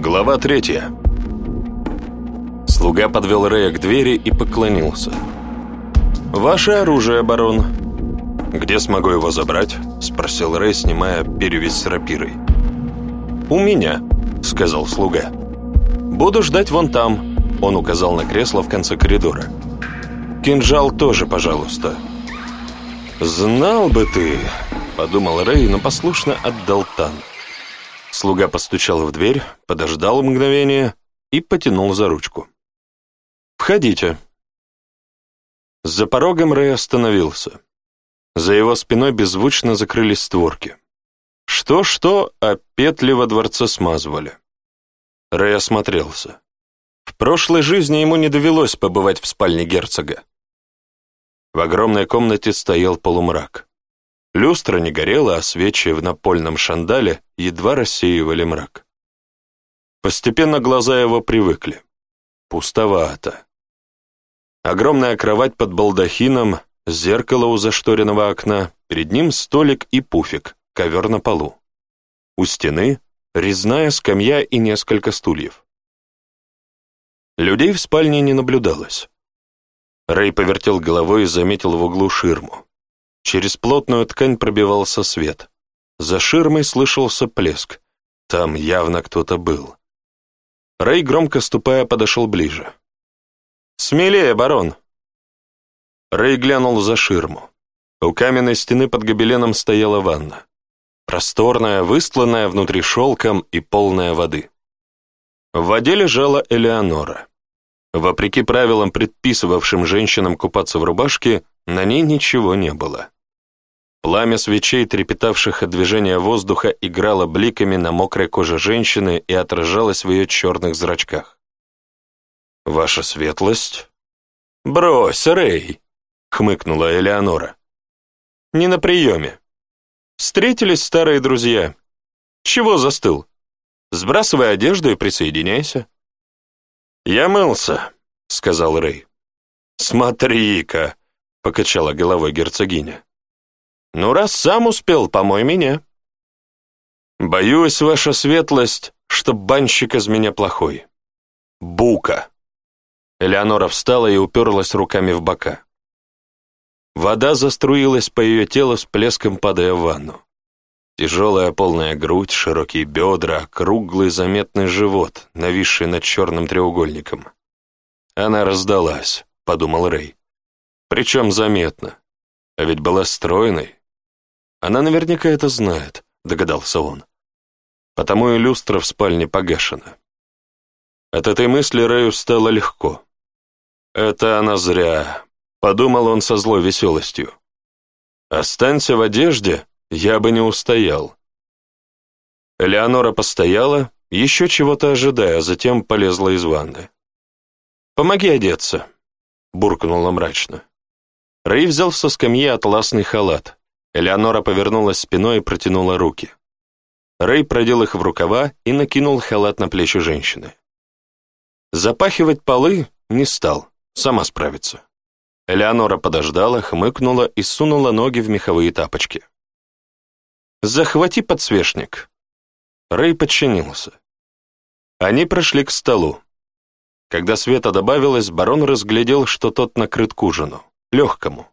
Глава третья. Слуга подвел Рея к двери и поклонился. «Ваше оружие, барон». «Где смогу его забрать?» — спросил Рэй, снимая перевязь с рапирой. «У меня», — сказал слуга. «Буду ждать вон там», — он указал на кресло в конце коридора. «Кинжал тоже, пожалуйста». «Знал бы ты», — подумал Рэй, но послушно отдал танк. Слуга постучал в дверь, подождал мгновение и потянул за ручку. «Входите». За порогом Рэй остановился. За его спиной беззвучно закрылись створки. Что-что, а петли во дворце смазывали. Рэй осмотрелся. В прошлой жизни ему не довелось побывать в спальне герцога. В огромной комнате стоял полумрак. Люстра не горела, а свечи в напольном шандале едва рассеивали мрак. Постепенно глаза его привыкли. Пустовато. Огромная кровать под балдахином, зеркало у зашторенного окна, перед ним столик и пуфик, ковер на полу. У стены резная скамья и несколько стульев. Людей в спальне не наблюдалось. Рэй повертел головой и заметил в углу ширму. Через плотную ткань пробивался свет. За ширмой слышался плеск. Там явно кто-то был. Рэй, громко ступая, подошел ближе. «Смелее, барон!» Рэй глянул за ширму. У каменной стены под гобеленом стояла ванна. Просторная, выстланная внутри шелком и полная воды. В воде лежала Элеонора. Вопреки правилам, предписывавшим женщинам купаться в рубашке, на ней ничего не было. Пламя свечей, трепетавших от движения воздуха, играло бликами на мокрой коже женщины и отражалось в ее черных зрачках. «Ваша светлость?» «Брось, Рэй!» — хмыкнула Элеонора. «Не на приеме. Встретились старые друзья. Чего застыл? Сбрасывай одежду и присоединяйся». «Я мылся», — сказал Рэй. «Смотри-ка!» — покачала головой герцогиня. «Ну, раз сам успел, помой меня». «Боюсь, ваша светлость, что банщик из меня плохой. Бука!» Элеонора встала и уперлась руками в бока. Вода заструилась по ее телу с плеском, падая в ванну. Тяжелая полная грудь, широкие бедра, круглый заметный живот, нависший над черным треугольником. «Она раздалась», — подумал Рэй. Причем заметно. А ведь была стройной. Она наверняка это знает, догадался он. Потому и люстра в спальне погашена. От этой мысли Раю стало легко. Это она зря, подумал он со злой веселостью. Останься в одежде, я бы не устоял. Элеонора постояла, еще чего-то ожидая, а затем полезла из ванны. «Помоги одеться», — буркнула мрачно. Рэй взял со скамьи атласный халат. Элеонора повернулась спиной и протянула руки. Рэй продел их в рукава и накинул халат на плечи женщины. Запахивать полы не стал, сама справится. Элеонора подождала, хмыкнула и сунула ноги в меховые тапочки. «Захвати подсвечник». Рэй подчинился. Они прошли к столу. Когда света добавилось, барон разглядел, что тот накрыт к ужину легкому.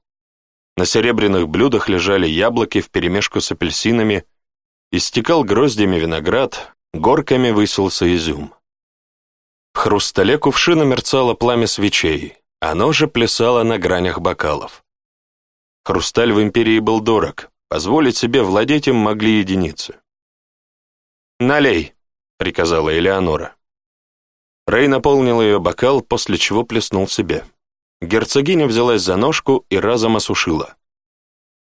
На серебряных блюдах лежали яблоки вперемешку с апельсинами, истекал гроздями виноград, горками высился изюм. В хрустале кувшина мерцало пламя свечей, оно же плясало на гранях бокалов. Хрусталь в империи был дорог, позволить себе владеть им могли единицы. «Налей», — приказала Элеонора. Рэй наполнил ее бокал, после чего плеснул себе. Герцогиня взялась за ножку и разом осушила.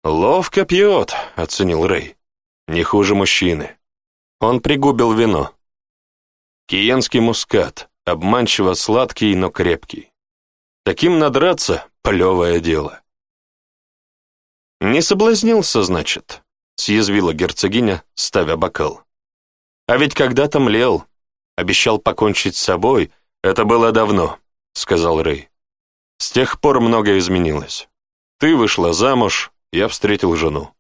«Ловко пьет», — оценил Рэй. «Не хуже мужчины». Он пригубил вино. Киенский мускат, обманчиво сладкий, но крепкий. Таким надраться — плевое дело. «Не соблазнился, значит», — съязвила герцогиня, ставя бокал. «А ведь когда-то млел, обещал покончить с собой, это было давно», — сказал Рэй. С тех пор многое изменилось. Ты вышла замуж, я встретил жену.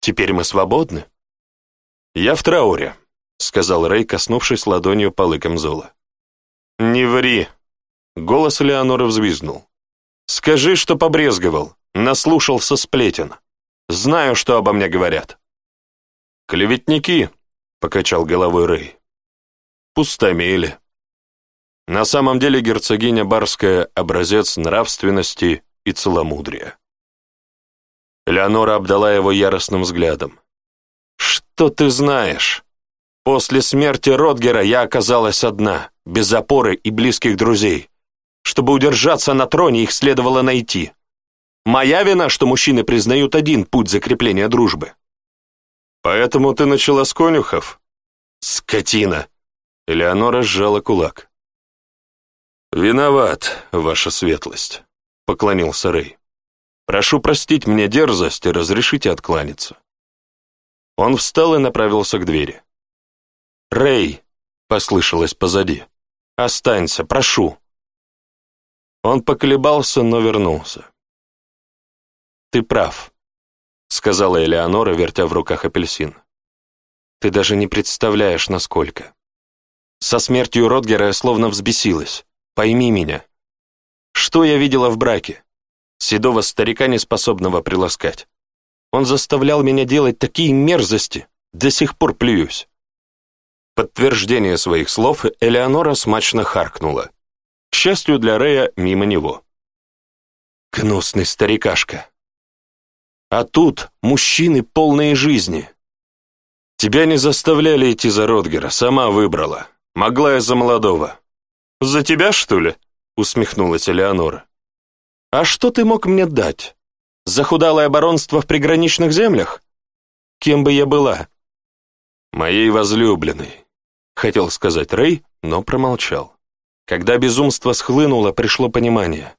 Теперь мы свободны?» «Я в трауре», — сказал Рэй, коснувшись ладонью полы камзола. «Не ври!» — голос Леонора взвизгнул. «Скажи, что побрезговал, наслушался сплетен. Знаю, что обо мне говорят». «Клеветники», — покачал головой Рэй. «Пустомели». На самом деле герцогиня Барская – образец нравственности и целомудрия. Леонора обдала его яростным взглядом. «Что ты знаешь? После смерти Ротгера я оказалась одна, без опоры и близких друзей. Чтобы удержаться на троне, их следовало найти. Моя вина, что мужчины признают один путь закрепления дружбы». «Поэтому ты начала с конюхов?» «Скотина!» Элеонора сжала кулак. «Виноват, ваша светлость», — поклонился Рэй. «Прошу простить мне дерзость и разрешите откланяться». Он встал и направился к двери. «Рэй!» — послышалось позади. «Останься, прошу!» Он поколебался, но вернулся. «Ты прав», — сказала Элеонора, вертя в руках апельсин. «Ты даже не представляешь, насколько». Со смертью Родгера я словно взбесилась пойми меня. Что я видела в браке? Седого старика, неспособного приласкать. Он заставлял меня делать такие мерзости, до сих пор плююсь. Подтверждение своих слов Элеонора смачно харкнула. К счастью для Рея, мимо него. Гнусный старикашка. А тут мужчины полные жизни. Тебя не заставляли идти за Ротгера, сама выбрала. Могла я за молодого. «За тебя, что ли?» — усмехнулась Элеонора. «А что ты мог мне дать? Захудалое оборонство в приграничных землях? Кем бы я была?» «Моей возлюбленной», — хотел сказать Рэй, но промолчал. Когда безумство схлынуло, пришло понимание.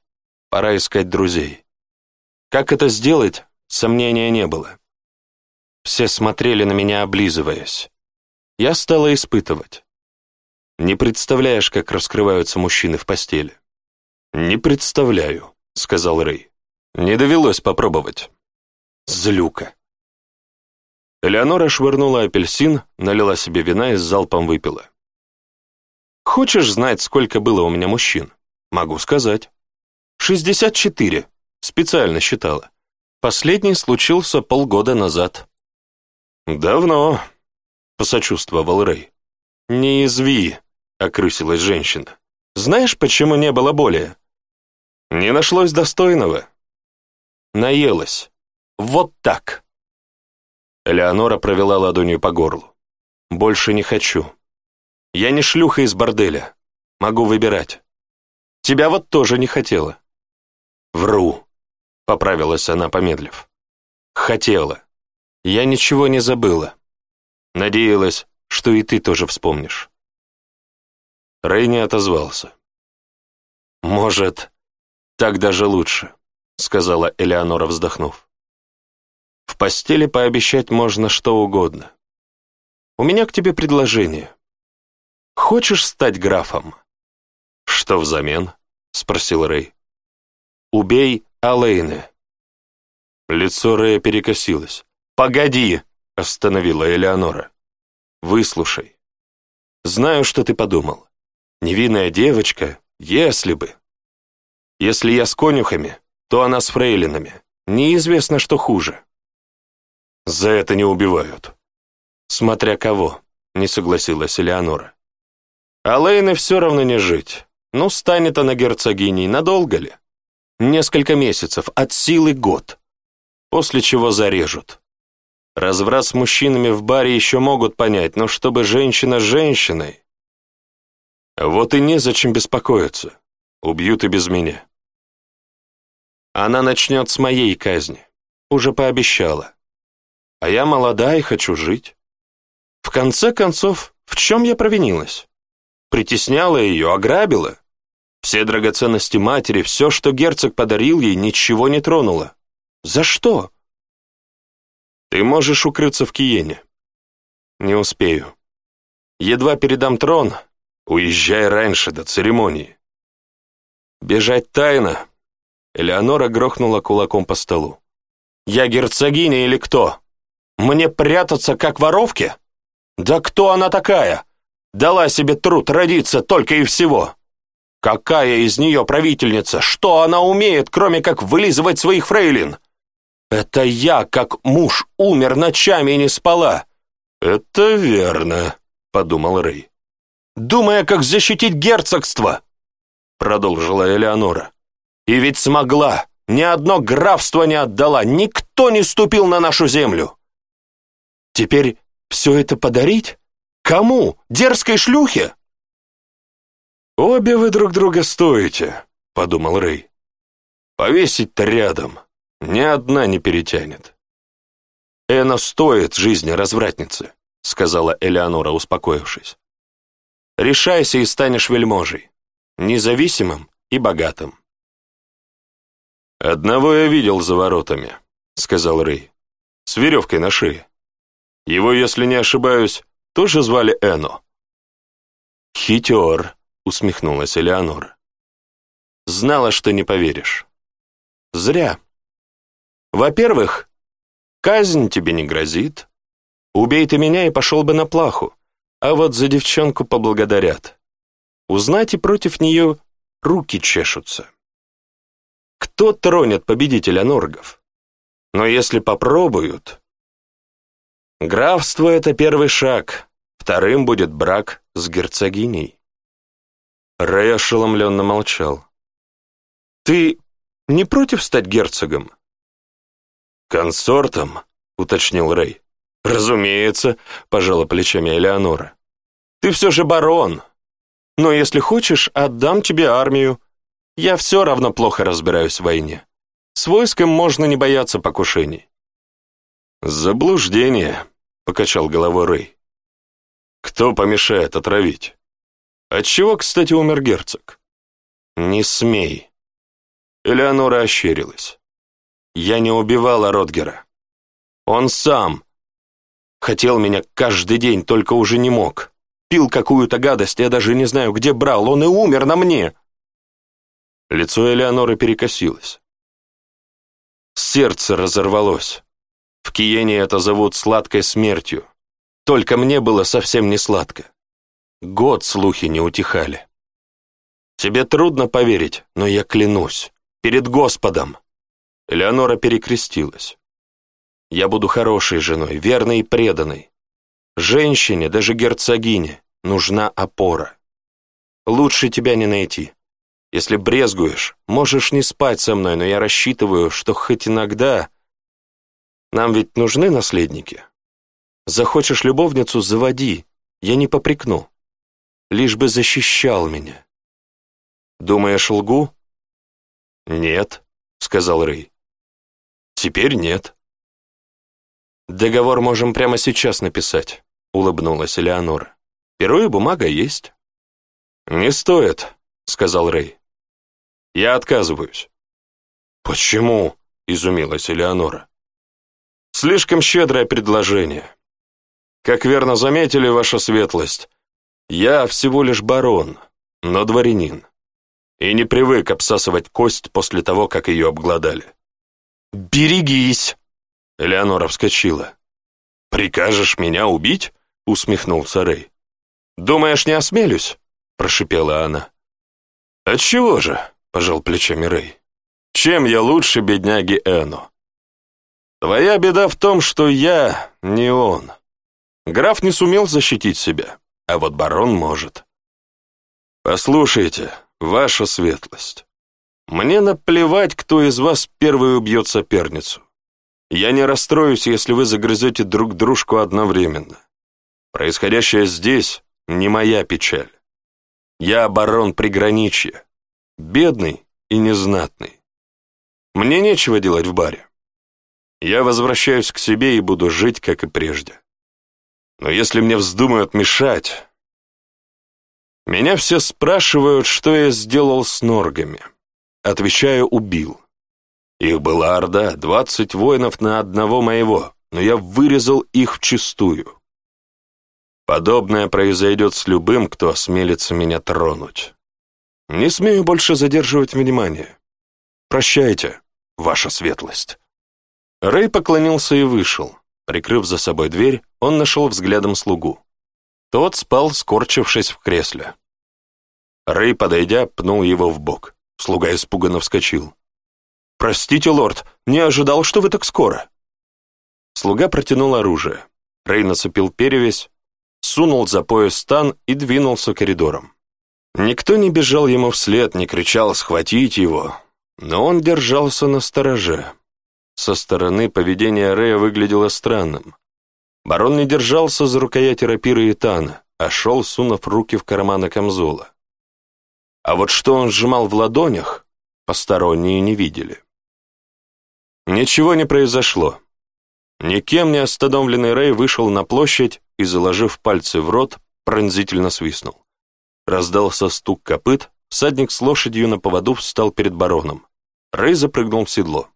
Пора искать друзей. Как это сделать, сомнения не было. Все смотрели на меня, облизываясь. Я стала испытывать. Не представляешь, как раскрываются мужчины в постели». «Не представляю», — сказал Рэй. «Не довелось попробовать». «Злюка». Элеонора швырнула апельсин, налила себе вина и с залпом выпила. «Хочешь знать, сколько было у меня мужчин?» «Могу сказать». «Шестьдесят четыре», — специально считала. Последний случился полгода назад. «Давно», — посочувствовал Рэй. «Не изви», — окрысилась женщина. «Знаешь, почему не было более?» «Не нашлось достойного». «Наелась. Вот так». Леонора провела ладонью по горлу. «Больше не хочу. Я не шлюха из борделя. Могу выбирать. Тебя вот тоже не хотела». «Вру», — поправилась она, помедлив. «Хотела. Я ничего не забыла. Надеялась, что и ты тоже вспомнишь». Рэй не отозвался. «Может, так даже лучше», — сказала Элеонора, вздохнув. «В постели пообещать можно что угодно. У меня к тебе предложение. Хочешь стать графом?» «Что взамен?» — спросил Рей. «Убей Алэйны». Лицо Рэя перекосилось. «Погоди!» — остановила Элеонора. Выслушай. Знаю, что ты подумал. Невинная девочка, если бы. Если я с конюхами, то она с фрейлинами. Неизвестно, что хуже. За это не убивают. Смотря кого, не согласилась Элеонора. А Лейне все равно не жить. Ну, станет она герцогиней, надолго ли? Несколько месяцев, от силы год. После чего зарежут. Разврат с мужчинами в баре еще могут понять, но чтобы женщина с женщиной... Вот и незачем беспокоиться. Убьют и без меня. Она начнет с моей казни. Уже пообещала. А я молода и хочу жить. В конце концов, в чем я провинилась? Притесняла ее, ограбила. Все драгоценности матери, все, что герцог подарил ей, ничего не тронула. За что? Ты можешь укрыться в Киене. Не успею. Едва передам трон, уезжай раньше до церемонии. Бежать тайно. Элеонора грохнула кулаком по столу. Я герцогиня или кто? Мне прятаться как воровке? Да кто она такая? Дала себе труд родиться только и всего. Какая из нее правительница? Что она умеет, кроме как вылизывать своих фрейлин? Это я, как муж, умер ночами и не спала. Это верно, подумал Рэй. Думая, как защитить герцогство, продолжила Элеонора. И ведь смогла. Ни одно графство не отдала, никто не ступил на нашу землю. Теперь все это подарить? Кому? Дерзкой шлюхе? Обе вы друг друга стоите, подумал Рэй. Повесить-то рядом. Ни одна не перетянет. «Эна стоит жизни развратницы», — сказала Элеонора, успокоившись. «Решайся и станешь вельможей, независимым и богатым». «Одного я видел за воротами», — сказал Рэй, — «с веревкой на шее. Его, если не ошибаюсь, тоже звали Эно». «Хитер», — усмехнулась Элеонора. «Знала, что не поверишь». «Зря», во-первых, казнь тебе не грозит. Убей ты меня и пошел бы на плаху. А вот за девчонку поблагодарят. Узнать и против нее руки чешутся. Кто тронет победителя Норгов? Но если попробуют... Графство — это первый шаг, вторым будет брак с герцогиней. Рэй ошеломленно молчал. «Ты не против стать герцогом?» «Консортом?» — уточнил Рэй. «Разумеется», — пожала плечами Элеонора. «Ты все же барон. Но если хочешь, отдам тебе армию. Я все равно плохо разбираюсь в войне. С войском можно не бояться покушений». «Заблуждение», — покачал головой Рэй. «Кто помешает отравить?» «Отчего, кстати, умер герцог?» «Не смей». Элеонора ощерилась. Я не убивала Ротгера. Он сам. Хотел меня каждый день, только уже не мог. Пил какую-то гадость, я даже не знаю, где брал. Он и умер на мне. Лицо Элеоноры перекосилось. Сердце разорвалось. В Киене это зовут сладкой смертью. Только мне было совсем не сладко. Год слухи не утихали. Тебе трудно поверить, но я клянусь. Перед Господом. Элеонора перекрестилась. «Я буду хорошей женой, верной и преданной. Женщине, даже герцогине, нужна опора. Лучше тебя не найти. Если брезгуешь, можешь не спать со мной, но я рассчитываю, что хоть иногда... Нам ведь нужны наследники. Захочешь любовницу — заводи, я не попрекну. Лишь бы защищал меня». «Думаешь, лгу?» «Нет», — сказал Рэй. Теперь нет. Договор можем прямо сейчас написать, улыбнулась Элеонора. Перо и бумага есть. Не стоит, сказал Рэй. Я отказываюсь. Почему? изумилась Элеонора. Слишком щедрое предложение. Как верно заметили, ваша светлость, я всего лишь барон, но дворянин. И не привык обсасывать кость после того, как ее обглодали. «Берегись!» Элеонора вскочила. «Прикажешь меня убить?» — усмехнулся Рэй. «Думаешь, не осмелюсь?» — прошипела она. «Отчего же?» — пожал плечами Рэй. «Чем я лучше бедняги Эну?» «Твоя беда в том, что я не он. Граф не сумел защитить себя, а вот барон может». «Послушайте, ваша светлость, мне наплевать, кто из вас первый убьет соперницу. Я не расстроюсь, если вы загрызете друг дружку одновременно. Происходящее здесь не моя печаль. Я оборон приграничья, бедный и незнатный. Мне нечего делать в баре. Я возвращаюсь к себе и буду жить, как и прежде. Но если мне вздумают мешать... Меня все спрашивают, что я сделал с норгами. Отвечаю, убил. Их была орда, двадцать воинов на одного моего, но я вырезал их вчистую. Подобное произойдет с любым, кто осмелится меня тронуть. Не смею больше задерживать внимание. Прощайте, ваша светлость. Рэй поклонился и вышел. Прикрыв за собой дверь, он нашел взглядом слугу. Тот спал, скорчившись в кресле. Рэй, подойдя, пнул его в бок. Слуга испуганно вскочил. «Простите, лорд, не ожидал, что вы так скоро». Слуга протянул оружие. Рей нацепил перевязь, сунул за пояс стан и двинулся коридором. Никто не бежал ему вслед, не кричал «схватить его», но он держался на стороже. Со стороны поведение Рея выглядело странным. Барон не держался за рукоять рапиры Итана, а шел, сунув руки в карманы камзола. А вот что он сжимал в ладонях, посторонние не видели. Ничего не произошло. Никем не остановленный Рэй вышел на площадь и, заложив пальцы в рот, пронзительно свистнул. Раздался стук копыт, всадник с лошадью на поводу встал перед бароном. Рэй запрыгнул в седло.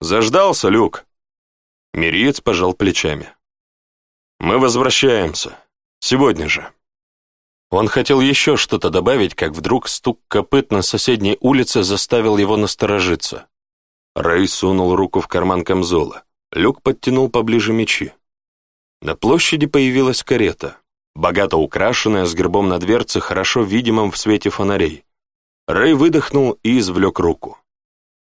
«Заждался, Люк?» Мириец пожал плечами. «Мы возвращаемся. Сегодня же». Он хотел еще что-то добавить, как вдруг стук копыт на соседней улице заставил его насторожиться. Рэй сунул руку в карман камзола. Люк подтянул поближе мечи. На площади появилась карета, богато украшенная, с гербом на дверце, хорошо видимым в свете фонарей. Рэй выдохнул и извлек руку.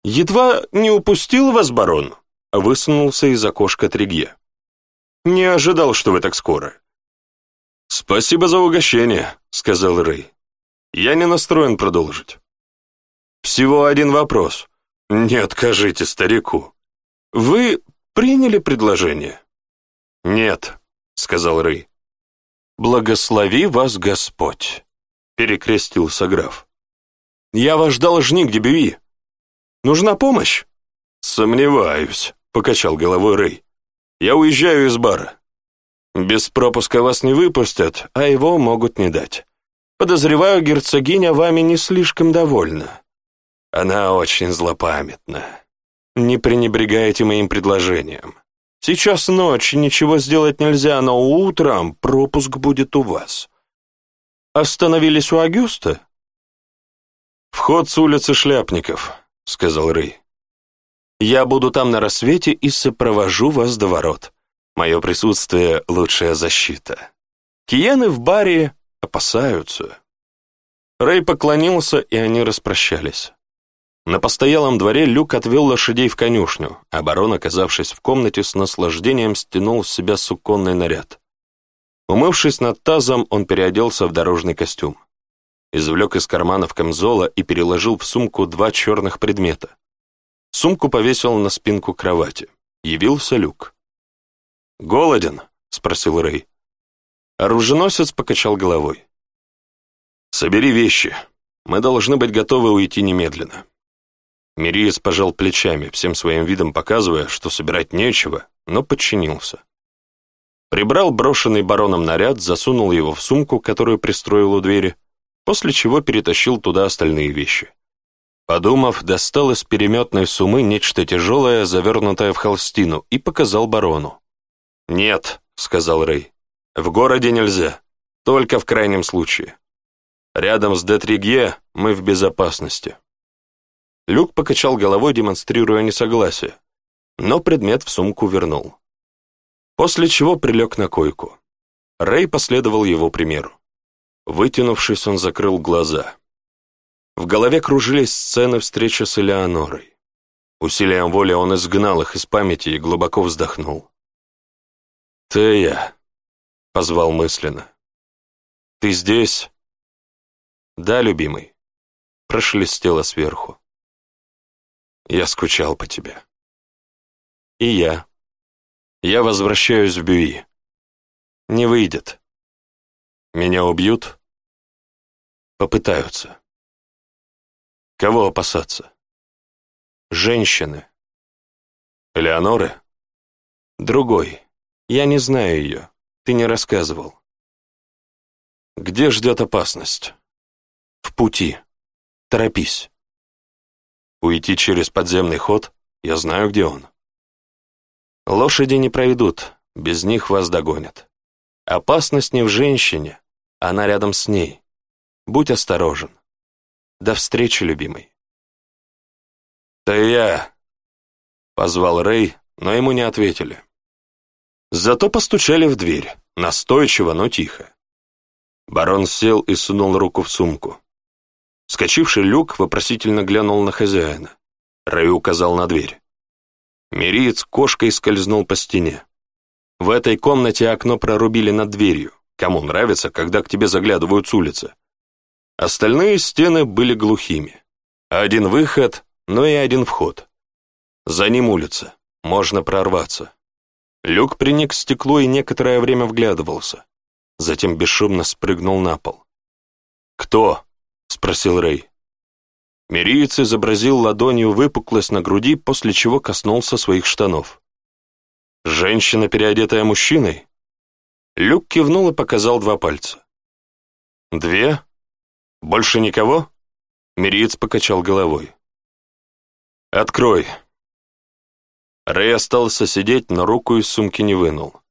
«Едва не упустил вас, барон?» — высунулся из окошка Тригье. «Не ожидал, что вы так скоро. «Спасибо за угощение», — сказал Рэй. «Я не настроен продолжить». «Всего один вопрос. Не откажите старику. Вы приняли предложение?» «Нет», — сказал Рэй. «Благослови вас Господь», — перекрестился граф. «Я ваш должник, Дебеви. Нужна помощь?» «Сомневаюсь», — покачал головой Рэй. «Я уезжаю из бара. Без пропуска вас не выпустят, а его могут не дать. Подозреваю, герцогиня вами не слишком довольна. Она очень злопамятна. Не пренебрегайте моим предложением. Сейчас ночь, ничего сделать нельзя, но утром пропуск будет у вас. Остановились у Агюста? Вход с улицы Шляпников, сказал Рэй. Я буду там на рассвете и сопровожу вас до ворот. Мое присутствие — лучшая защита. Киены в баре опасаются. Рэй поклонился, и они распрощались. На постоялом дворе Люк отвел лошадей в конюшню, а барон, оказавшись в комнате, с наслаждением стянул с себя суконный наряд. Умывшись над тазом, он переоделся в дорожный костюм. Извлек из карманов камзола и переложил в сумку два черных предмета. Сумку повесил на спинку кровати. Явился Люк. «Голоден?» — спросил Рэй. Оруженосец покачал головой. «Собери вещи. Мы должны быть готовы уйти немедленно». Мириес пожал плечами, всем своим видом показывая, что собирать нечего, но подчинился. Прибрал брошенный бароном наряд, засунул его в сумку, которую пристроил у двери, после чего перетащил туда остальные вещи. Подумав, достал из переметной сумы нечто тяжелое, завернутое в холстину, и показал барону. «Нет», — сказал Рэй. «В городе нельзя, только в крайнем случае. Рядом с Детригье мы в безопасности». Люк покачал головой, демонстрируя несогласие, но предмет в сумку вернул. После чего прилег на койку. Рэй последовал его примеру. Вытянувшись, он закрыл глаза. В голове кружились сцены встречи с Элеонорой. Усилием воли он изгнал их из памяти и глубоко вздохнул. «Тея!» — позвал мысленно. «Ты здесь?» «Да, любимый», — прошелестело сверху. «Я скучал по тебе». «И я. Я возвращаюсь в Бюи. Не выйдет. Меня убьют?» «Попытаются». «Кого опасаться?» «Женщины». «Элеоноры?» «Другой». Я не знаю ее. Ты не рассказывал. Где ждет опасность? В пути. Торопись. Уйти через подземный ход? Я знаю, где он. Лошади не проведут. без них вас догонят. Опасность не в женщине, она рядом с ней. Будь осторожен. До встречи, любимый. «Ты я!» — позвал Рэй, но ему не ответили. Зато постучали в дверь, настойчиво, но тихо. Барон сел и сунул руку в сумку. Скочивший люк вопросительно глянул на хозяина. Рэй указал на дверь. Мириец кошкой скользнул по стене. В этой комнате окно прорубили над дверью. Кому нравится, когда к тебе заглядывают с улицы. Остальные стены были глухими. Один выход, но и один вход. За ним улица. Можно прорваться. Люк приник к стеклу и некоторое время вглядывался. Затем бесшумно спрыгнул на пол. «Кто?» — спросил Рэй. Мириец изобразил ладонью выпуклость на груди, после чего коснулся своих штанов. «Женщина, переодетая мужчиной?» Люк кивнул и показал два пальца. «Две? Больше никого?» Мириец покачал головой. «Открой», Рэй остался сидеть, но руку из сумки не вынул.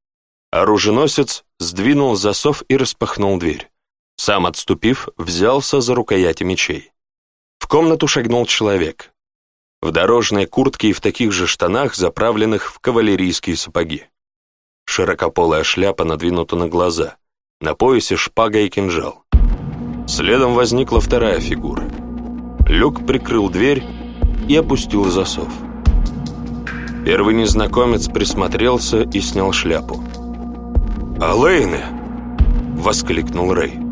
Оруженосец сдвинул засов и распахнул дверь. Сам отступив, взялся за рукояти мечей. В комнату шагнул человек. В дорожной куртке и в таких же штанах, заправленных в кавалерийские сапоги. Широкополая шляпа надвинута на глаза. На поясе шпага и кинжал. Следом возникла вторая фигура. Люк прикрыл дверь и опустил засов. «Засов». Первый незнакомец присмотрелся и снял шляпу. «Алэйны!» — воскликнул Рэй.